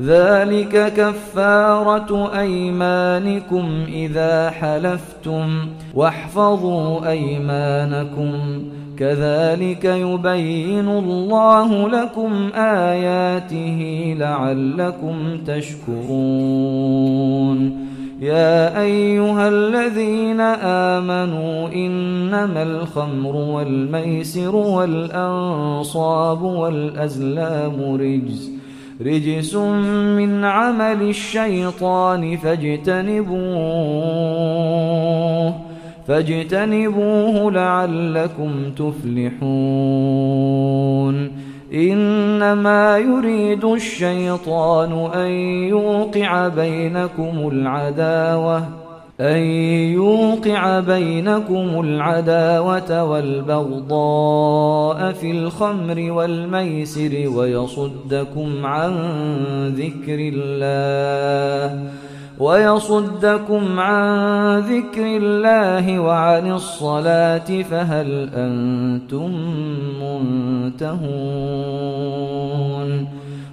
ذلك كفارة أيمانكم إذا حلفتم واحفظوا أيمانكم. كذلك يبين الله لكم آياته لعلكم تشكرون. يا أيها الذين آمنوا إنما الخمر والميسر والأنصاب والأزلام رجز. رجس من عمل الشيطان فاجتنبوه فاجتنبوه لعلكم تفلحون. إنما يريد الشيطان أن يوقع بينكم العداوة أن يوقع بينكم العداوة والبغضاء في الخمر والميسر ويصدكم عن ذكر الله ويصدكم عن ذكر الله وعن الصلاة فهل أنتم منتهون؟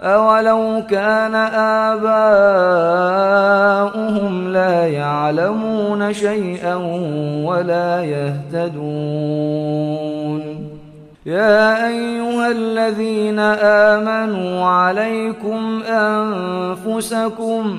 أولو كان آباؤهم لا يعلمون شيئا ولا يهتدون يا أيها الذين آمنوا عليكم أنفسكم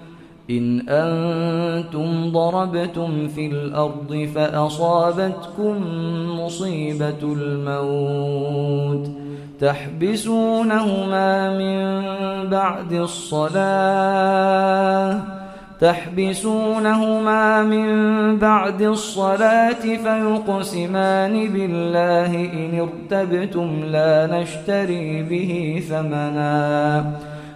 إن أنتم ضربتم في الأرض فأصابتكم مصيبة الموت تحبسونهما من بعد الصلاة تحبسونهما من بعد الصلاة فيقسمان بالله إن ارتبتم لا نشتري به ثمنا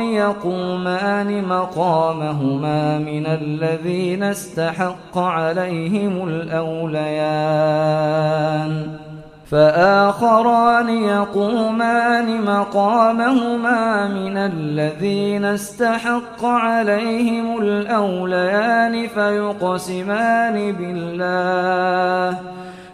يقومان مقامهما من الذين استحق عليهم الأوليان. فآخران يقومان مقامهما من الذين استحق عليهم الأوليان فيقسمان بالله.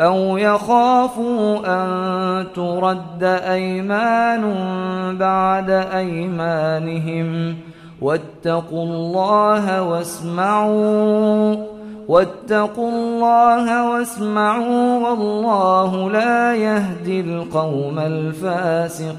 أو يخافوا أن ترد أيمان بعد أيمانهم واتقوا الله واسمعوا واتقوا الله واسمعوا والله لا يهدي القوم الفاسقين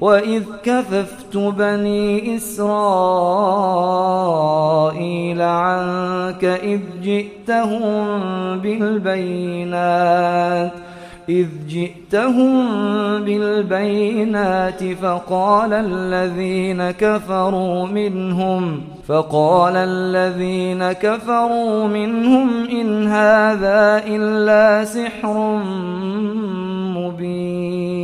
وإذ كففت بني إسرائيل عنك إذ جئتهم بالبينات إذ جئتهم بالبينات فقال الذين كفروا منهم فقال الذين كفروا منهم إن هذا إلا سحر مبين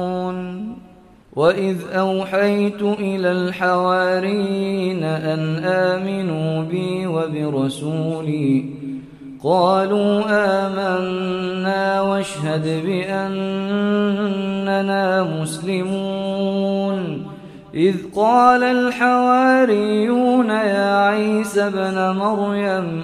وإذ أوحيت إلى الحوارين أن آمنوا بي وبرسولي قالوا آمنا واشهد بأننا مسلمون إذ قال الحواريون يا عيسى ابن مريم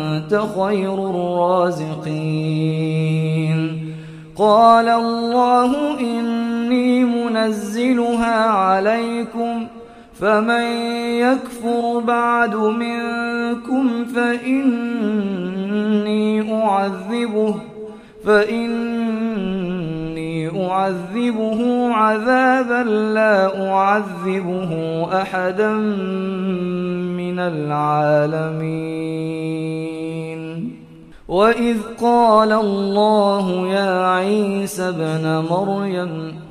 خير الرازقين. قال الله إني منزلها عليكم فمن يكفر بعد منكم فإني أعذبه فإني أعذبه عذابا لا أعذبه أحدا من العالمين. وإذ قال الله يا عيسى ابن مريم